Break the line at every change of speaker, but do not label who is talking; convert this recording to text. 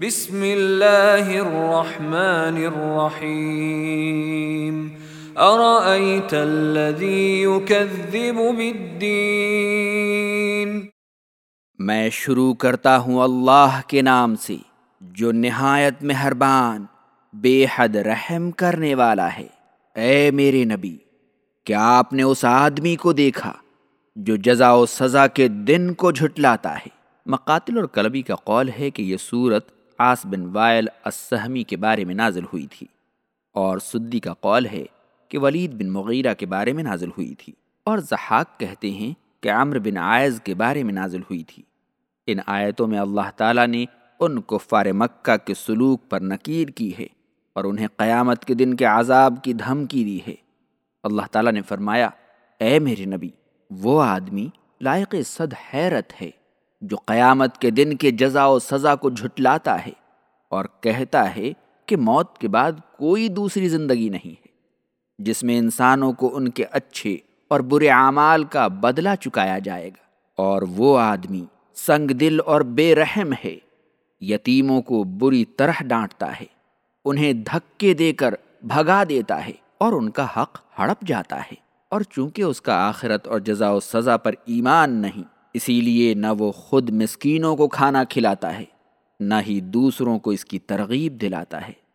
بسم اللہ الرحمن الرحیم۔ ارأیت الذی یکذب بالدین۔
میں شروع کرتا ہوں اللہ کے نام سے، جو نہایت مہربان، بے حد رحم کرنے والا ہے۔ اے میرے نبی، کیا آپ نے اس آدمی کو دیکھا جو جزا و سزا کے دن کو جھٹلاتا ہے؟ مقاتل اور کلبی کا قول ہے کہ یہ صورت آس بن وائل السہمی کے بارے میں نازل ہوئی تھی اور سدی کا قول ہے کہ ولید بن مغیرہ کے بارے میں نازل ہوئی تھی اور زحاق کہتے ہیں کہ عمر بن عائز کے بارے میں نازل ہوئی تھی۔ ان آیتوں میں اللہ تعالیٰ نے ان کفار مکہ کے سلوک پر نکیر کی ہے اور انہیں قیامت کے دن کے عذاب کی دھمکی دی ہے۔ اللہ تعالیٰ نے فرمایا، اے میرے نبی، وہ آدمی لائق صد حیرت ہے۔ جو قیامت کے دن کے جزا و سزا کو جھٹلاتا ہے اور کہتا ہے کہ موت کے بعد کوئی دوسری زندگی نہیں ہے، جس میں انسانوں کو ان کے اچھے اور برے اعمال کا بدلہ چکایا جائے گا۔ اور وہ آدمی سنگ دل اور بے رحم ہے، یتیموں کو بری طرح ڈانٹتا ہے، انہیں دھکے دے کر بھگا دیتا ہے اور ان کا حق ہڑپ جاتا ہے۔ اور چونکہ اس کا آخرت اور جزا و سزا پر ایمان نہیں اسی لیے نہ وہ خود مسکینوں کو کھانا کھلاتا ہے، نہ ہی دوسروں کو اس کی ترغیب دلاتا ہے۔